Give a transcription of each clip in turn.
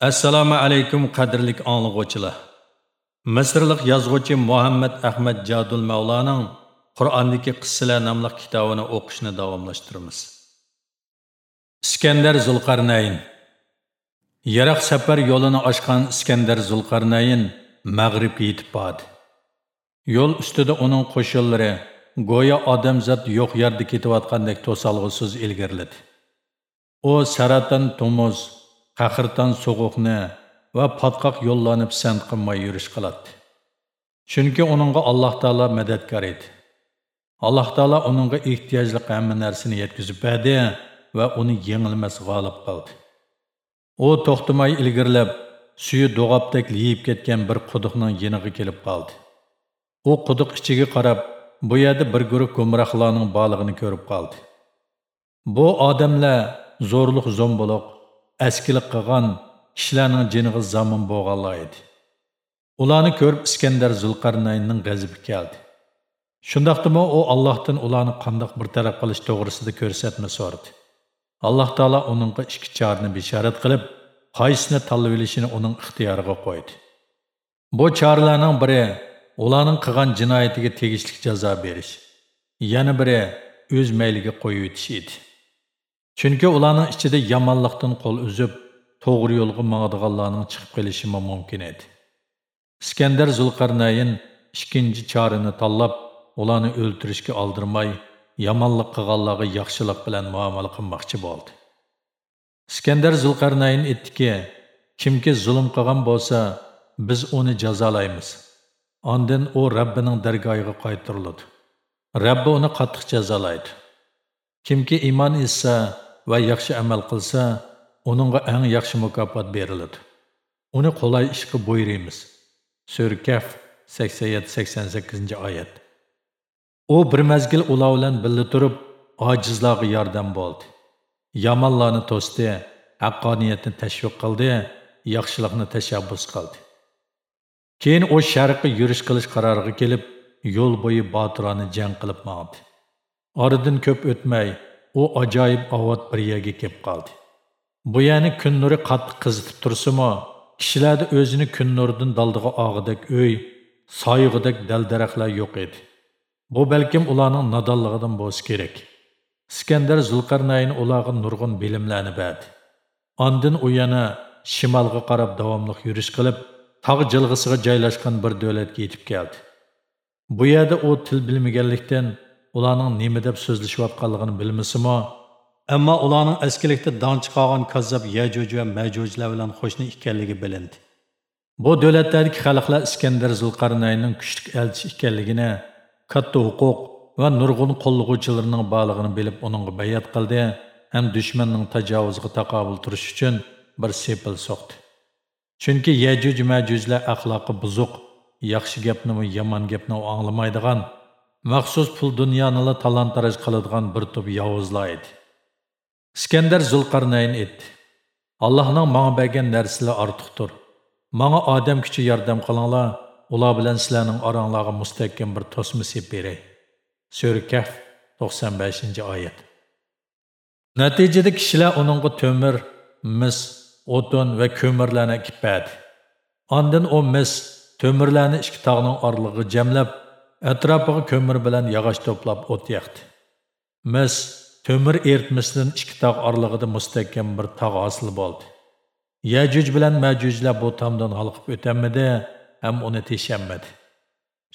assalomu alaykum qadrli anglag'uvchilar misrlik yozuvchi muhammad ahmad jadul mavlaning qur'ondagi qissalar nomli kitobini o'qishni davomlashtiramiz. Iskandar zulqarnayn. Yaraq safar yo'lini ochgan iskandar zulqarnayn mag'ribga yetib bordi. Yo'l ustida uning qo'shinlari go'yo odamzod yo'q yerda ketayotgandek to'solg'usiz ilgariladi. U saraton tumuz qahirton so'g'uqni va patqoq yo'llarni pisand qilmay yurish qiladi. Chunki uningga alloh taolo madadkor edi. Alloh taolo uningga ehtiyojli hamma narsani yetkazib berdi va uni yengilmas g'olib qildi. U to'xtamay ilgirlab suyi do'g'abdek yeyib ketgan bir quduqning yeniga kelib qoldi. U quduq ichiga qarab bu yerda bir guruh gumrohlarning borlig'ini ko'rib qoldi. Bu odamlar zo'rliq zo'mboloq askilik qilgan kishilarning jiniga zamin bo'lganlar edi ularni ko'rib iskandar zulqarnaynning g'azibi keldi shundoqdimi u allohdan ularni qandoq bir taraf qilish to'g'risida ko'rsatma so'radi alloh taolo uningga ikki chorni bishorat qilib qaysini tanlab olishini uning ixtiyoriga qo'ydi bu choralarning biri ularning qilgan jinoyatiga tegishli jazo berish yana biri o'z mayliga qo'yib o'tish edi Chunki ularning ichida yomonlikdan qo'l uzib, to'g'ri yo'lga mangadiganlarning chiqib kelishi mumkin edi. Iskandar Zulqarnayn ikkinchi chorini tanlab, ularni o'ltirishga oldirmay, yomonlik qilganlarga yaxshilik bilan muomala qilmoqchi bo'ldi. Iskandar Zulqarnayn aytdiki, kimki zulm qilgan bo'lsa, biz uni jazolaymiz. Ondan u Rabbining dargohiga qaytariladi. Rabbi uni qattiq jazolaydi. Kimki iymon etsa, va yaxshi amal qilsa, uningga eng yaxshi mukofot beriladi. Uni qulay ishga buyuramiz. Surkaf 87-88 oyat. U bir mazgil ular bilan birga turib, ojizlarga yordam bo'ldi. Yamonlarni to'sdi, haqqoniyatni tashviq qildi, yaxshilikni tashabbus qildi. Keyin u sharqqa yurish qilish qaroriga kelib, yo'l bo'yi botirani jang qilib mangdi. Oradan ko'p o'tmay, u ajoyib ovod bir yerga kelib qoldi. Bu yani kun nuri qattiq qizitib tursimi kishilarda o'zini kun nuridan daldig'i og'idek uy soyig'idek dal-daraxtlar yo'q edi. Bu balkim ularning nodonligidan bo'lsa kerak. Iskandar zulqarnayn ularga nurg'un bilimlarni berdi. Ondin u yana shimolga qarab davomli yurish qilib tog' jilg'isiga joylashgan bir davlatga yetib keldi. Bu yerda u til bilmaganlikdan ularning nima deb so'zlashayotganligini bilmasimi ammo ularning eskilikda donchi qolgan kazzob yajuj va majujlar bilan qo'shni ekanligi bilindi. Bu davlatlardagi xalqlar iskandar zulqarnaynning kuchli elchi ekanligini katta huquq va nurg'un qo'llovchilarning borlig'ini bilib uningga bayat qildi ham dushmanning tajovuziga taqobil turish uchun bir sepil so'qdi chunki yajuj majujlar axloqi buzuq yaxshi gapni va yomon gapni anglamaydigan махсус пул дүнияныла талан тараж қылыдған бір топ яуызла еді. Искендер Зулқарнайын етті. Аллахның маңа бәген нәрсілі артықтыр. Маңа адам күші ярдам қылыңла, ұла білән сіләнің араңлағы мұстәккен бір тосмысы берей. Сөрі кәф 95-ci ayet. Nəticədə kişilər onunla tömür, mis, otun və kömürlərini kipədi. Andın o mis, tömürlərini iki tağının arlığı cəmləb, atrofiga ko'mir bilan yog'och to'plab o't yoqdi mis to'mir eritmasidan ikki tog' oralig'ida mustahkam bir tog' hosil bo'ldi. Yajuj bilan majujlar bu tomdan halqib o'tolmadi ham uni teshanmadi.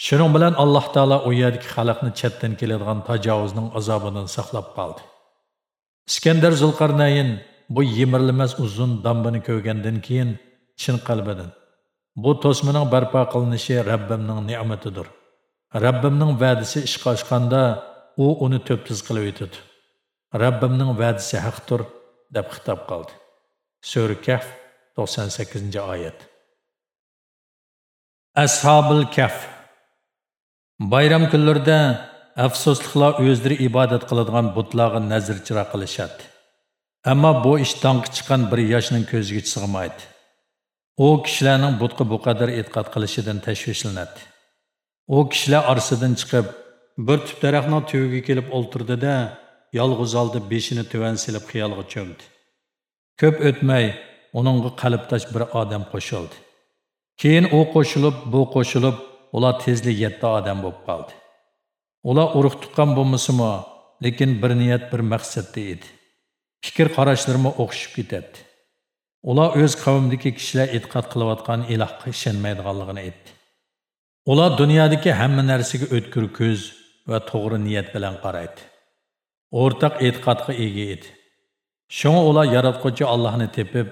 Shuning bilan alloh taolo u yerdagi xalqni chetdan keladigan tajovuzning azobidan saqlab qoldi. Iskandar zulqarnayin bu yemirlimas uzun dambini ko'rgandan keyin chin qalbidan bu to'smaning barpo qilinishi rabbimning ne'matidir. Rabbimning va'dasi ishga oshganda u uni to'ptiz qilib o'tadi. Rabbimning va'dasi haqdir deb xitob qildi. Sura Kahf 98-oyat. Ashabul Kaf Bayram kunlarida afsusliklar o'zlari ibodat qiladigan butlarga nazr chira qilishadi. Ammo bu ish chiqqan bir yoshning ko'ziga sig'maydi. U kishilarning butqa bu qadar e'tiqod qilishidan tashvishlanadi. U kishilar orasidan chiqib bir tup daraxtning tuviga kelib o'ltirdida yolg'iz oldi beshini tuvan silib xiyolga cho'mdi ko'p o'tmay uningga qalbdosh bir odam qo'shildi. Keyin u qo'shilib, bu qo'shilib, ular tezlik yetti odam bo'lib qoldi. Ular urug' tuqqan bo'lmasimi, lekin bir niyat, bir maqsadda edi. Fikr qarashlarimi o'xshib ketadi. Ular o'z qavmdagi kishilar e'tiqod qilayotgan ilohga ishonmaydiganligini aytdi. Ular dünyadaki hamma narsaga o'tkir ko'z va to'g'ri niyat bilan qaraydi. O'rtaq e'tiqodga ega edi. Shunga ular yaratquchi Allohni tepib,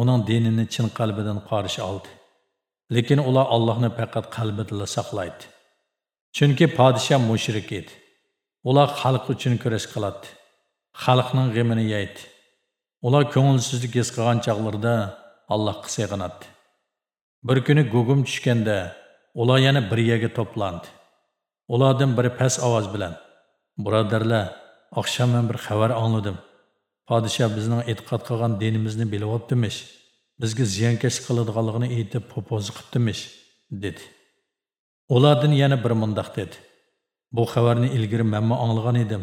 uning dinini chin qalbidan qarshi oldi. Lekin ular Allohni faqat qalbida saqlaydi. Chunki podsha mushrik edi. Ular xalq uchun kurash qiladi. Xalqning g'amini yeydi. Ular ko'ngilsizlik his qilgan chaqlarda Allohga sig'inadi. Bir kuni gugum tushganda ular yana bir yerga to'plandi. Ulardan biri past ovoz bilan: "Birodarlar, oqshom men bir xabar angladim. Podshoh bizning e'tiqod qilgan dinimizni bilyaptimish. Bizga ziyankesh qiladiganligini aytib popoz qilibdimish, dedi. Ulardan yana bir mundaq dedi. Bu xabarni ilgari manma anglagan edim.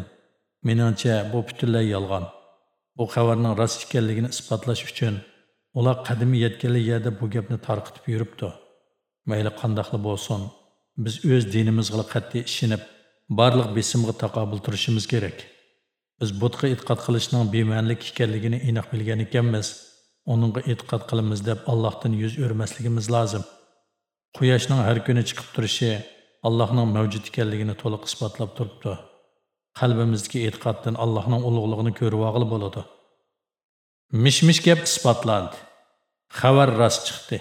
Meningcha bu butunlay yolg'on. Bu xabarning rost ekanligini isbotlash uchun ular qadimiy yetganli yerda bu gapni tarqitib yuribdi. Mayli qandaqli bo'lsin, biz o'z dinimizga qat'iy ishinib, barliq besimga taqobil turishimiz kerak. Biz butqa e'tiqod qilishning bema'nilik ekanligini aniq bilgan ekanmiz. uningga e'tiqod qilamiz deb Allohdan yuz o'rmasligimiz lozim. Quyoshning har kuni chiqib turishi Allohning mavjud ekanligini to'liq isbotlab turibdi. Qalbimizdagi e'tiqoddan Allohning ulug'ligini ko'rib olg'ili bo'ladi. Mishmish gap isbotlandi. Xabar rost chiqdi.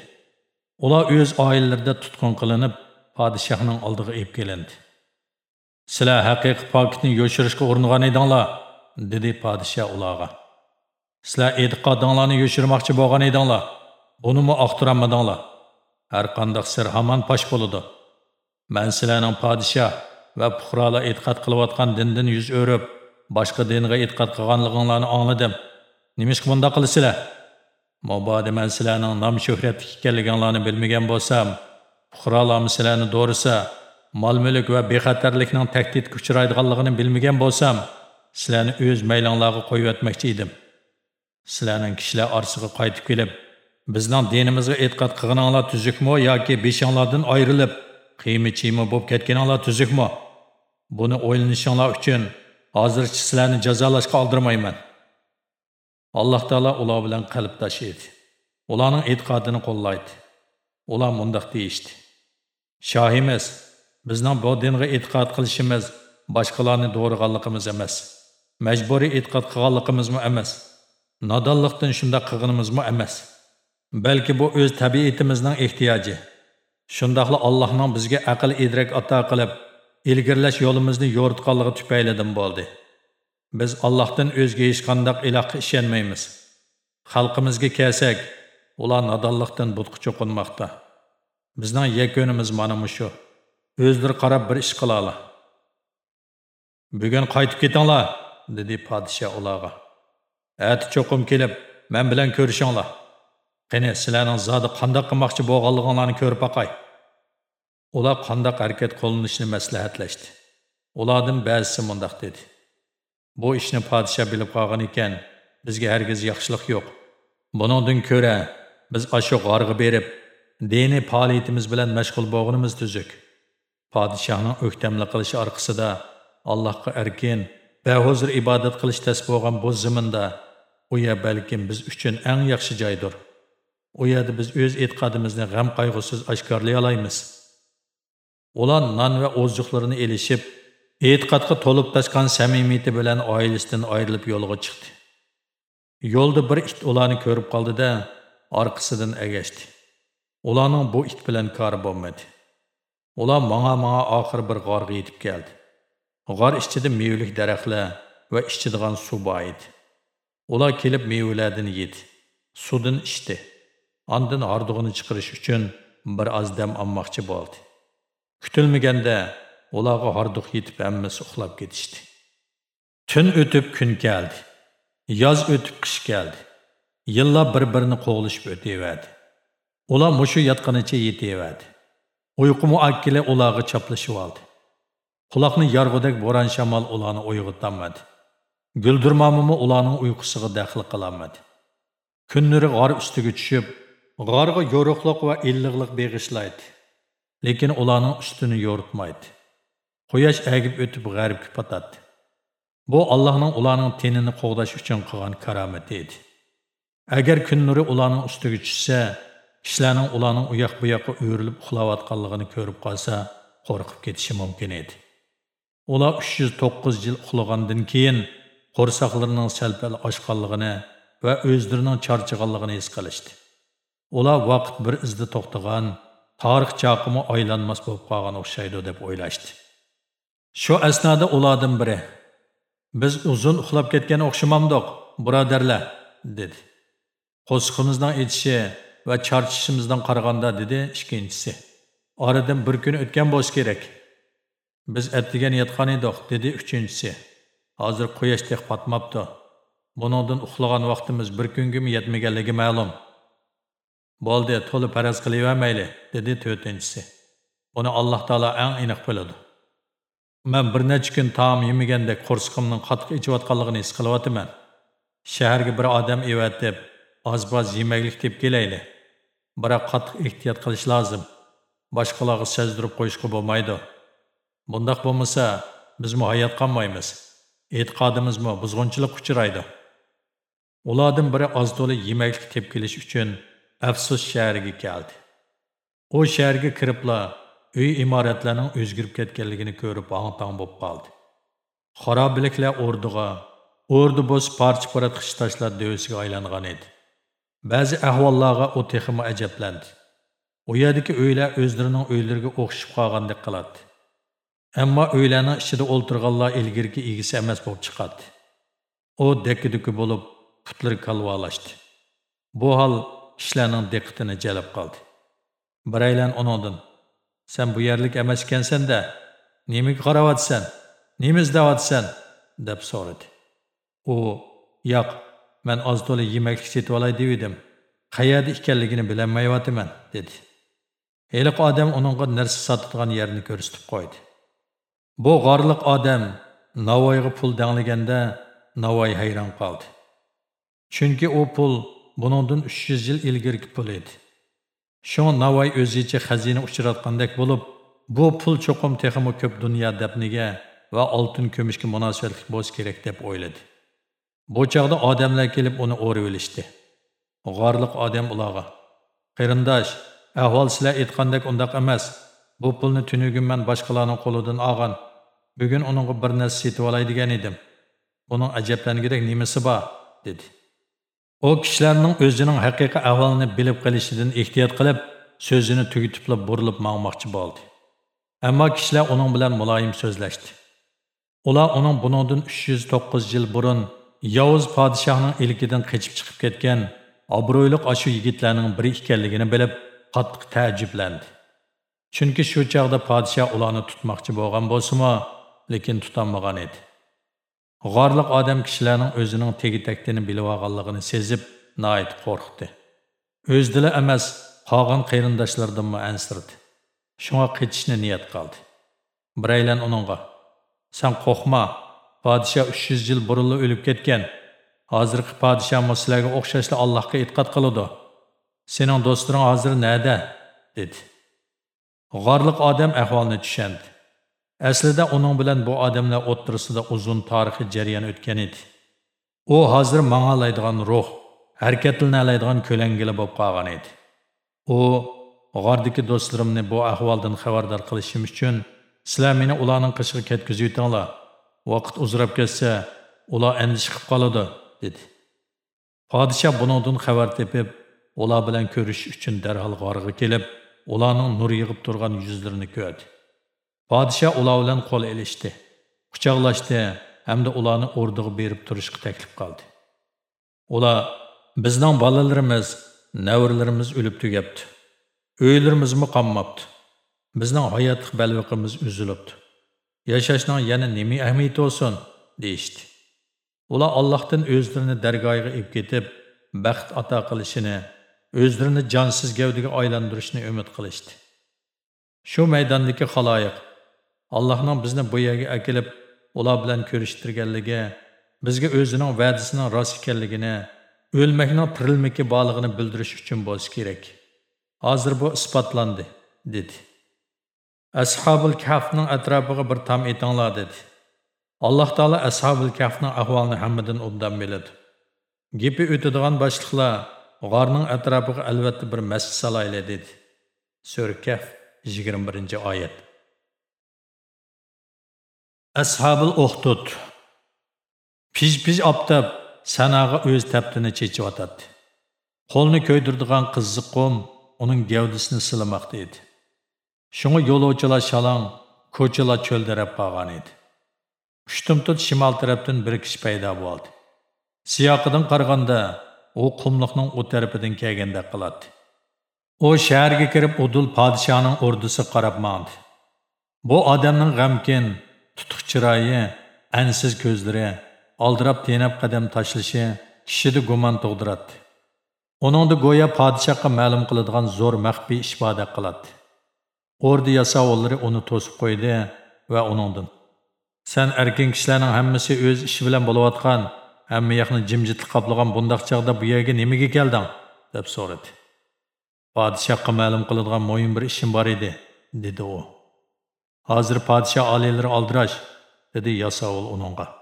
Ular o'z oilalarida tutqun qilinib, podshohning oldiga olib kelindi. Sizlar haqiqiy pokitni yo'shirishga uringan edinglar, dedi podshoh ularga. Sizlar e'tiqodinglarni yo'shirmoqchi bo'lgan edinglar. Bunimi oqtiramadinglar? Har qanday sir hamon pash bo'ladi. Men sizlarning podshoh va puhrolar e'tiqod qilayotgan dindan yuz o'rib, boshqa dinga e'tiqod qilganligingizni angladim. Nimishqa bunday qilasizlar? Mabodo men sizlarning nom shuhratli ekanliginglarni bilmagan bo'lsam, puhrolar sizlarni do'risa, mol-mulk va bexatarlikning tahdidga uchraydiganligini bilmagan bo'lsam, sizlarni o'z maylonlarga qo'yib o'tmoqchi edim. sizlarning kishilar orasiga qaytib kelib bizning dinimizga e'tiqod qilganinglar tuzukmi yoki beshinglardan ayrilib qiymi chiymi bo'lib ketganinglar tuzukmi buni o'ylanishinglar uchun hozircha sizlarni jazolashga oldirmayman Allah taolo ular bilan qalbdosh edi ularning e'tiqodini qo'llaydi. Ular mundoq deyishdi. Shohimiz bizning bu dinga e'tiqod qilishimiz boshqalarni do'rig'anligimiz emas majburiy e'tiqod qilganligimizmi emas nodonlikdan shundoq qilganimizmi emas balki bu o'z tabiatimizning ehtiyoji. Shundoqla allohning bizga aql idrak ato qilib ilgirlash yo'limizni yo'ritganligi tufaylidan bo'ldi. Biz allohdan o'zga hech qandoq ilohga ishonmaymiz xalqimizga kelsak ular nodonlikdan butqa cho'qinmoqda bizning yakunimiz mana shu o'zlari qarab bir ish qilala bugun qaytib ketinglar dedi podsha ularga Ati cho'qim kelib, men bilan ko'rishinglar. Qani sizlarning zodi қандақ qilmoqchi болғанлығыңларны ko'rib бақай. Ular qandaq harakat qo'llanishni maslahatlashdi. Ulardan ba'zisi mundaq dedi. Bu ishni podsha bilib qolgan ekan, bizga hargiz yaxshilik yo'q. Buningdan ko'ra biz ashu g'orga berib, diniy faoliyatimiz bilan mashg'ul bo'lganimiz tuzuk. Podshohning o'ktamli qilishi orqasida Allohga erkin, bahuzur ibodat qilish tas bo'lgan bu ziminda u yer balkim biz uchun eng yaxshi joydir u yerda biz o'z e'tiqodimizni g'am qayg'usiz oshkorlay olamiz ular non va oziqlarini elishib e'tiqodga to'lib toshgan samimiyati bilan oilasidan ayrilib yo'lga chiqdi. Yo'lda bir it ularni ko'rib qoldida orqasidan agashdi. Ularning bu it bilan kori bo'lmadi. Ular manga manga oxiri bir g'orga yetib keldi. G'or ichida mevalik daraxtlar va ichadigan suv bor edi. Ular kelib mevalardan yedi, suvdan ichdi. Ondan hordig'ini chiqarish uchun bir oz dam olmoqchi bo'ldi. Kutilmaganda ularga hordiq yetib hammasi uxlab ketishdi. Tun o'tib kun keldi. Yoz o'tib qish keldi. Yillar bir-birini qo'g'lishib o'taverdi. Ular mushu yotganicha yetaverdi. Uyqu akkila ularga choplashib oldi. Quloqni yarg'udek bo'ron shamol ularni uyg'otmadi. Güldürmamımı ularning uyqusiga daxl qilolmadi. kun nuri g'or ustiga tushib g'orga yo'riqliq va illiqliq beg'ishlaydi lekin ularning ustini yo'ritmaydi quyosh agib o'tib g'arbga patadi bu allohning ularning tenini qo'g'dash uchun qilgan karomati edi. Agar kun nuri ularning ustiga tushsa kishilarning ularning u yoq bu yoqqa o'rilib uxlayotganligini ko'rib qolsa qo'rqib ketishi mumkin edi. Ular uch yuz to'qqiz yil uxlagandan keyin qo'rsoqlarining salpal ochganligini va o'zlarining charchaganligini his qilishdi. Ular vaqt bir izda to'xtagan tarix chaqimi aylanmas bo'lib qolgan o'xshaydi deb o'ylashdi. Shu asnoda ulardan biri. Biz uzun uxlab ketgan o'xshamamdoq, birodarlar dedi. Qo'sqimizning aytishi va charchishimizdan qaraganda dedi ikkinchisi oradan bir kun o'tgan bo'lishi kerak. Biz attigan yotgan edik dedi uchinchisi. Hozir quyoshdek qotmabdi. Buningdan uxlagan vaqtimiz bir kungimi yetmaganligi ma'lum. Bo'ldi to'la paraz qilavermayli dedi to'rtinchisi. Buni alloh taolo eng aniq biladi. Мен bir necha kun taom yemagandek qo'rsiqimning qattiq ichayotganligini his qilyapman shaharga bir odam evatib oz boz yemaklik deb kelayli biroq qattiq ehtiyot qilish lozim boshqalarga sezdirib qo'yishga bo'lmaydi bundoq bo'lmasa bizmi hayot qolmaymiz e'tiqodimizmi buzg'unchilik uchraydi ulardan biri oz to'la yemaklik tep kelish uchun afsus shahriga keldi u shaharga кіріпла uy imoratlarning o'zgarib ketganligini ko'rib hang tang bo'lib qoldi. Xarobiliklar o'rdiga o'rdi bo'z parcha parat qish tashlar aylangan edi. Ba'zi ahvollarga u texmi ajablandi. U yerdagi uylar o'zlarining uylariga o'xshib qolgandek qiladi. Ammo uylarning ichida o'ltirganlar ilgirgi egisi emas bo'lib chiqadi. U dakki duki bo'lib putlari kalvolashdi bu hol kishilarning diqqatini jalb qildi. Biraylan uningdan sen bu yerlik emas ekansanda nimaga qarayapsan nima izlayotsan deb so'radi u yo'q man oz to'la yemaklik setib olay deb edim. Qayerda ekanligini bilolmayyotiman dedi. Heliq odam uningga narsa sotadigan yerni ko'rsatib qo'ydi. Bu g'orliq odam navoiyga pul danglaganda navoiy hayron qoldi. Chunki u pul buningdan uch yuz yil ilgirgi pul edi. Shu navoiy o'zicha xazina uchratgandek bo'lib bu pul cho'qim texmi ko'p dunyo dafniga va oltin kumushga munosabatli bo'lishi kerak deb o'yladi bu chog'da odamlar kelib uni o'rib olishdi g'orliq odam ularga qarindosh ahvol sizlar aytgandek undoq emas bu pulni tunugun man boshqalarning qo'lidan olgan bugun uningga bir narsa setib olay degan edim uning ajablangidak nimasi bor dedi u kishilarning o'zining haqiqiy ahvolini bilib qolishidan ehtiyot qilib so'zini tugitib burilib mangmoqchi bo'ldi. Ammo kishilar uning bilan muloyim so'zlashdi. Ular uning buningdan uch yuz to'qqiz yil burun yovuz podshohning ilkidan qechib chiqib ketgan obro'yliq ashu yigitlarning biri ekanligini bilib qattiq taajjublandi. Chunki shu chog'da podshoh ularni tutmoqchi bo'lgan bo'lsimi lekin tutolmagan edi. G'orliq odam kishilarning o'zining tegitakdini bilib olganligini sezib noit qo'rqdi. O'zdila emas qolgan qarindoshlardan mu ansirdi. Shunga qechishni niyat qildi. Biraylan uningga "Sen qo'rqma podshoh uch yuz yil burunli o'lib ketgan. Hozirgi podshoh sizlarga o'xshashli allohga e'tiqod qiladi. Sening do'sting hozir nada? dedi. G'orliq odam ahvolni tushundi. Aslida uning bilan bu odamlar o'ttirisida uzun tarixiy jarayon o'tgan edi. U hozir mangalaydigan ruh harakatlanadigan ko'langili bo'lib qolgan edi. U g'ordagi do'stlarimni bu ahvoldan xabardor qilishim uchun sizlar meni ularning qishig'i ketkizib yutinglar vaqt uzrab ketsa ular endish qilib qoladi dedi. Podsha buningdan xabar tepib ular bilan ko'rish uchun darhol g'orga kelib ularning nur yig'ib turgan yuzlarini ko'rdi. Podshoh ular bilan qo'l elishdi, quchoqlashdi hamda ularni o'rniga berib turishga taklif qildi. Ular bizning bolalarimiz navrlarimiz o'lib tugabdi. Uylarimizmi qolmabdi bizning hayotlik balviqimiz uzilibdi. Yashashning yana nima ahamiyati bo'lsin deyishdi. Ular allohdan o'zlarini dargohiga ib ketib baxt ato qilishini o'zlarini jonsiz gavdiga aylantirishni umid qilishdi. Shu maydondagi xaloyiq Allah'ın bizni bu yerga akilib, ular bilan ko'rishtirganligi, bizga o'zining va'dasining rost ekanligini, o'lmakning tirilmiki borlig'ini bildirish uchun bo'lsa kerak. Hozir bu isbotlandi, dedi. Ashabul Kahfning atrofiga bir tam etinglar dedi. Alloh taolo Ashabul Kahfning ahvolini hammadan obdan biladi. Gepi o'tadigan boshliqlar g'orning atrofiga albatta bir masjid salayli dedi. Sura Kahf 21-oyat. ashobil o'xtut pij pij oftob sanog'a o'z taptini chechib otadi qo'lni ko'ydirdigan qizziq qum uning gavdisini silamoqda edi. Shunga yo'lovchilar shalong ko'chalar cho'ldirab qolgan edi. Ushtumtut shimol tarafdan bir kishi paydo bo'ldi. Siyoqidan qaraganda u qumliqning u tarafidan kelgandek qiladi. U shaharga kirib udul podshoning ordusi qarab mandi bu odamning g'amkin tutuq chiroyi ansiz ko'zlari aldirab tenab qadam tashlashi kishida gumon tug'diradi. Uningda go'yo podshohga ma'lum qiladigan zo'r maxfiy ishboda qiladi. Ordi yasovullari uni to'sib qo'ydi va uningdan san erkin kishilarning hammasi o'z ishi bilan bo'layotgan hamma yoqni jimjitlik qoplagan bundoq chog'da bu yerga nimaga kelding? deb so'radi. Podshohga ma'lum qiladigan mo'yin bir ishim bor edi dedi u. hozir padişah oliylari aldıraş, dedi Yasavul onunla.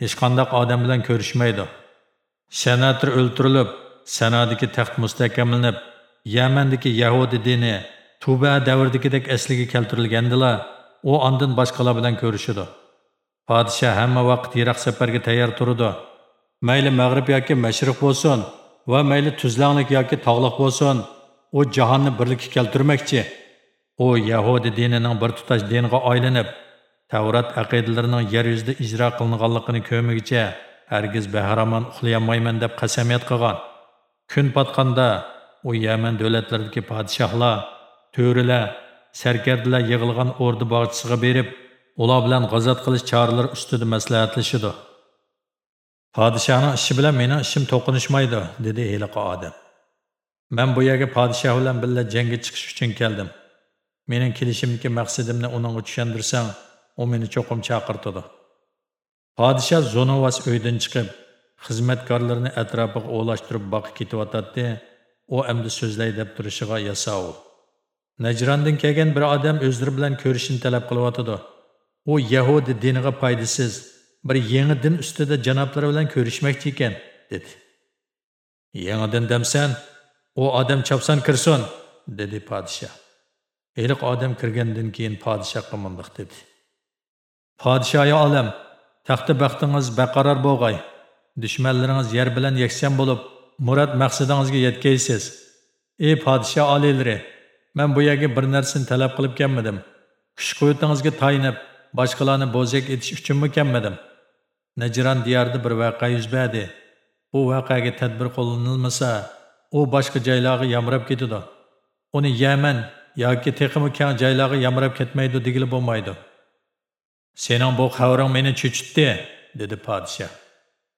hech kandak odam bilan ko'rishmaydi. Senator o'ltirilib sanodagi taxt mustahkamlanib Yemen'deki yahudi dini tuba davridagidek asliga keltirilgandilar u ondan boshqalar bilan ko'rishidi podshoh hamma vaqt yiroq safarga tayyor turdi mayli mag'rib yoki mashriq bo'lsin va mayli tuzlanlik yoki tog'liq bo'lsin u jahonni birlik keltirmoqchi. U yahudi dinining bir tutash dinga aylanib Tavrat aqidalarining yer yuzida ijro qilinganligini ko'migicha hargiz bahramon uxlayolmayman deb qasamiyat qilgan. Kun patqanda u Yaman davlatlaridagi podshohlar, to'rilar, sarkardalar yig'ilgan o'rdi bog'chisiga berib, ular bilan g'azat qilish choralari ustida maslahatlashidi. Podshohning ishi bilan mening ishim to'qinishmaydi, dedi heliqa odam. Men bu yerga podshoh bilan birga jangga chiqish uchun keldim. Mening kelishimki maqsadimni uningga tushundirsang, u meni cho'qim chaqirtidi podsha zonovas uydan chiqib xizmatkorlarni atrofiga o'lashtirib boqib ketyotadi u endi so'zlay deb turishiga yasovul najrondan kelgan bir odam o'zlari bilan ko'rishni talab qilyotidi u yahudi diniga foydasiz bir yangi din ustida janoblari bilan ko'rishmoqchi ekan dedi. Yangi din demsan u odam chopsan kirsin dedi podshoh. Eliq odam kirgandan keyin podshohga mundoq dedi Padişahı olam, taxta baxtingiz baqaror bo'lg'ay. Dushmanlaringiz yer bilan yaksan bo'lib, murad maqsadingizga yetkaysiz. Ey podshoh oliylari, men bu yerga bir narsani talab qilib kelmadim. Kuch-quvvatingizga tayinib, boshqalarni bo'zak etish uchunmi kelmadim. Najran diyorida bir voqea yuz berdi. Bu voqeaga tadbir qo'llanilmasa, u boshqa joylarga yamrab ketadi. Uni Yaman yoki teqimi keng joylarga yamrab ketmaydi degili bo'lmaydi. Sening bu xabaring meni cho'chitdi, dedi podshoh.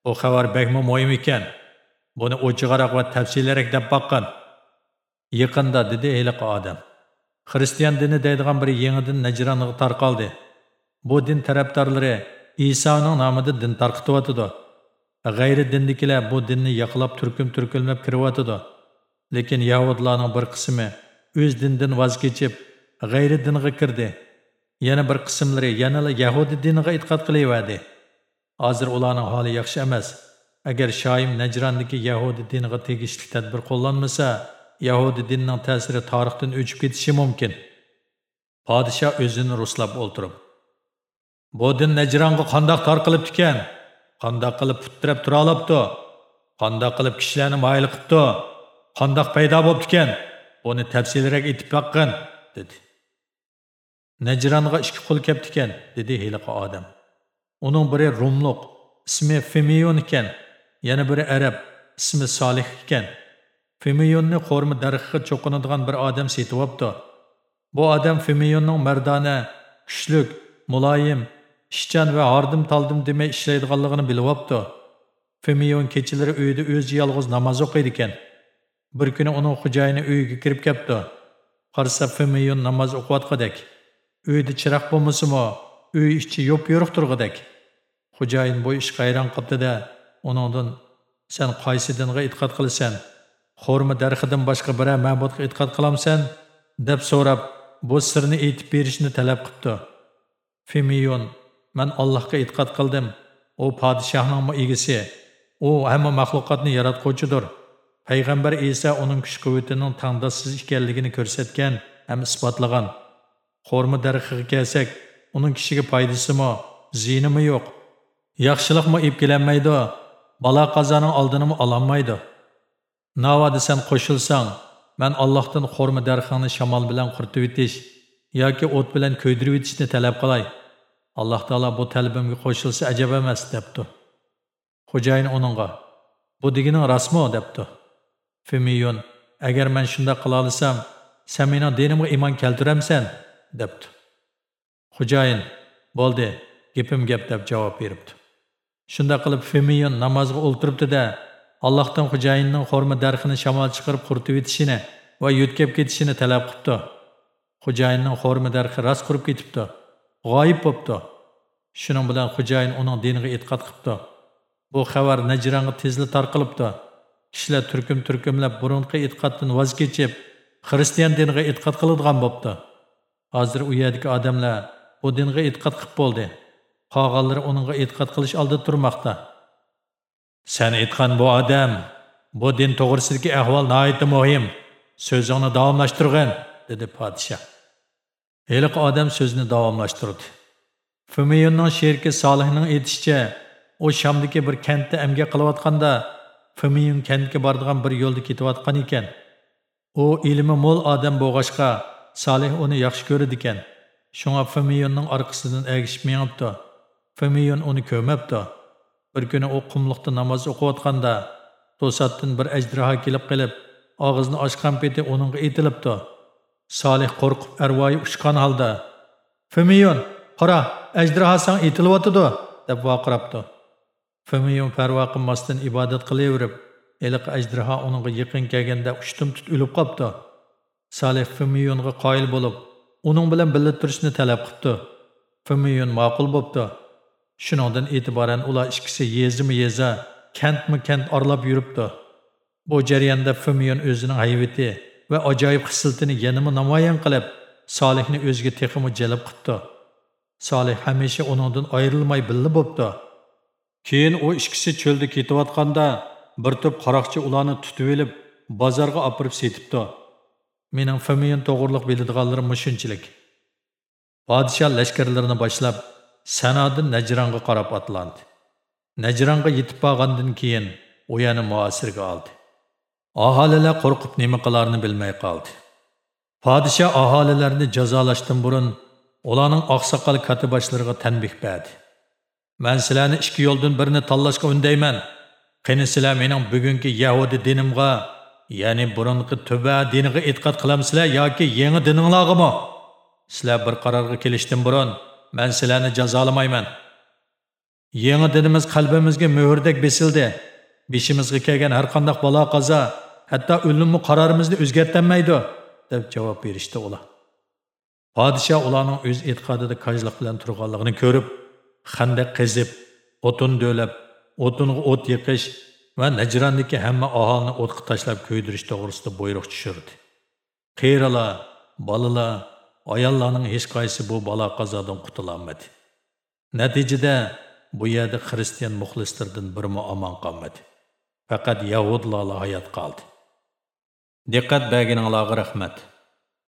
Bu xabar bakmi muhim ekan. Buni o'chig'aroq va tafsilroq deb boqqan. Yaqinda dedi heliq odam. Xristian dini deydigan bir yangi din Najronga tarqaldi. Bu din tarafdorlari Isoning nomida din tarqityotidi. G'ayri dindikilar bu dinni yoqlab turkum turkulmab kiryotidi. Lekin yahudlarning bir qismi o'z dindan voz kechib, g'ayri dinga kirdi. yana bir qismlari yanala yahudi diniga e'tiqod qilyapti hozir ularning holi yaxshi emas. Agar shoim najrondagi yahudi diniga tegishli tadbir qo'llanmasa yahudi dinining ta'siri tarixdan o'chib ketishi mumkin. Podshoh o'zini ruslab o'ltirib. Bu din najronga qandoq tarqilib ekan qandoq qilib puttirab tura olibdi qandoq qilib kishilarni mayli qilibdi? Qandoq paydo bo'libdi ekan buni tafsilroq aytib boqqin dedi Najronga ikki qo'l kelibdi dedi heliqi odam. Uning biri Rumluq, ismi Femiyon ekan, yana biri arab, ismi Solih ekan. Femiyonni qo'rmi darxiga cho'qinadigan bir odam setyapti. Bu odam Femiyonning mardona, kuchlik, muloyim, ishchan va hordim taldim demay ishlaydiganligini bilyapti. Femiyon kechalari uyida o'zi yolg'iz namoz o'qiydi ekan. Bir kuni uning xo'jayini uyiga kirib kelibdi. Qarsa Femiyun namoz o'qiyotgandek. uyda chiroq bo'lmasimi uy ichi yo'p yo'riq turg'idek xo'jayin bu ishga hayron qilibdida uningdan Sen qaysi dinga e'tiqod qilasan? Xurma darxidan boshqa bira ma'budga e'tiqod qilamsan? deb so'rab, bu sirni aytib berishni talab qildi. Fimiyon, men Allohga e'tiqod qildim. U podshohning egisi. U hamma maxluqotni yaratuvchidir. Payg'ambar iso uning kuch-quvvatining tangdossiz ekanligini ko'rsatgan ham isbotlagan. Xurma darxiga kelsak, uning kishiga foydasimi, ziynimi yo'q. Yaxshilikmi epkilanmaydi balo qazoning oldinimi ololmaydi. Navoda san qo'shilsang, men Allohdan qo'rmi darxini shamol bilan quritib etish yoki o't bilan ko'ydirib etishni talab qilay. Alloh taolo bu talabimga qo'shilsa ajab emas debdi. Xo'jayin uningga bu degining rasmi debdi. Fimiyon agar men shunda qila olsam, sen mening dinimga iymon keltiramsan debdi. Xo'jayin bo'ldi, gapim gap deb javob beribdi. Shunda qilib Fimiyon namozga o'ltiribdi-da, Allohdan xo'jayinning xorma darxini shamol chiqarib quritib etishini va yutkab ketishini talab qilibdi. Xo'jayinning xorma darxi ras qurib ketibdi. G'oyib bo'libdi. Shuning bilan xo'jayin uning diniga e'tiqod qilibdi. Bu xabar Najranga tezli tarqalibdi. Kishilar turkum-turkumlab burunqi e'tiqoddan voz kechib, xristian diniga e'tiqod qiladigan bo'libdi. Hozir u yerdagi odamlar bu dinga e'tiqod qilib bo'ldi. Qolganlari uningga e'tiqod qilish oldida turmoqda. san aytgan bu odam, bu din to'g'risidagi ahvol nihoyatda muhim. So'zingni davomlashtirgin, dedi podshoh. Eliq odam so'zni davomlashtirdi. Fumiyonning sherki Solihning aytishicha, u Shamdagi bir kentda amga qilayotganda Fumiyon kentga boradigan bir yo'lda ketayotgan ekan. U ilmi мол odam bo'lg'ashqa Solih uni yaxshi ko'rdi ekan. Shunga Fumiyonning orqasidan ergishib mengibdi. Fumiyon uni ko'mabdi. Bir kuni u qumliqda namoz o'qiyotganda to'satdan bir ajdaho келіп qilib, og'izni ochgan peti uningga etilibdi. Solih qo'rqib arvoyi uchgan holda Fumiyon, qara, ajdaho san etilyotidi deb vaqirabdi. Fumiyon parvo qilmasdan ibodat qilaverib, eliq ajdaho uningga yaqin kelganda ushtum tut o'lib qopdi. Салих Fumiyonga qoyil bo'lib, uning bilan birga turishni talab qildi. Fumiyon ma'qul bo'pti. Shuningdan e'tiboran ular ikkisi yezimi yeza, kentmi kent orlab yuribdi. Bu jarayonda Fumiyon o'zining hayvati va ajoyib xislatini yanama namoyon qilib, Solihni o'ziga texmi jalb qildi. Solih hamisha uningdan ayrilmay birga bo'pti. Keyin u ikkisi cho'lda ketayotganda bir to'p qaroqchi ularni tutib olib, bozorga olib setibdi. Mening Fumiyon to'g'riliq biladiganlarim shunchalik. Podshoh lashkarlarini boshlab Sanodin Najronga qarab otlandi. Najronga yetib borgandan keyin u yana muasirga oldi. Aholilar qo'rqib nima qilarini bilmay qoldi. Podshoh aholilarni jazolashdan burun ularning oqsoqol katiboshlariga tanbih berdi. Men sizlarni ikki yo'ldan birini tanlashga undayman. Qani sizlar mening bugungi Yahudi dinimga, ya'ni burunqi tuba diniga e'tiqod qilamsizlar yoki yangi dininglargami? Sizlar bir qarorga kelishdan burun men sizlarni jazolamayman. Yangi dinimiz qalbimizga muhrdek besildi. Beshimizga kelgan har qanday balo qazo, hatto o'limni qarorimizni o'zgartirmaydi, deb javob berishdi ular. Podshoh ularning o'z e'tiqodida kajliq bilan turganligini ko'rib, xandaq qezib, o'tin do'lab, o'tinga o't yiqish va Najrondagi hamma aholini o'tga tashlab ko'ydirish to'g'risida buyruq tushirdi. Qiyralar, bolalar, ayollarning hech qaysi bu balo qazodan qutulolmadi. Natijada bu yerda xristian muxlislardan birmi omon qolmadi. Faqat yahudlar hayot qoldi. Diqqat berganinglarga rahmat.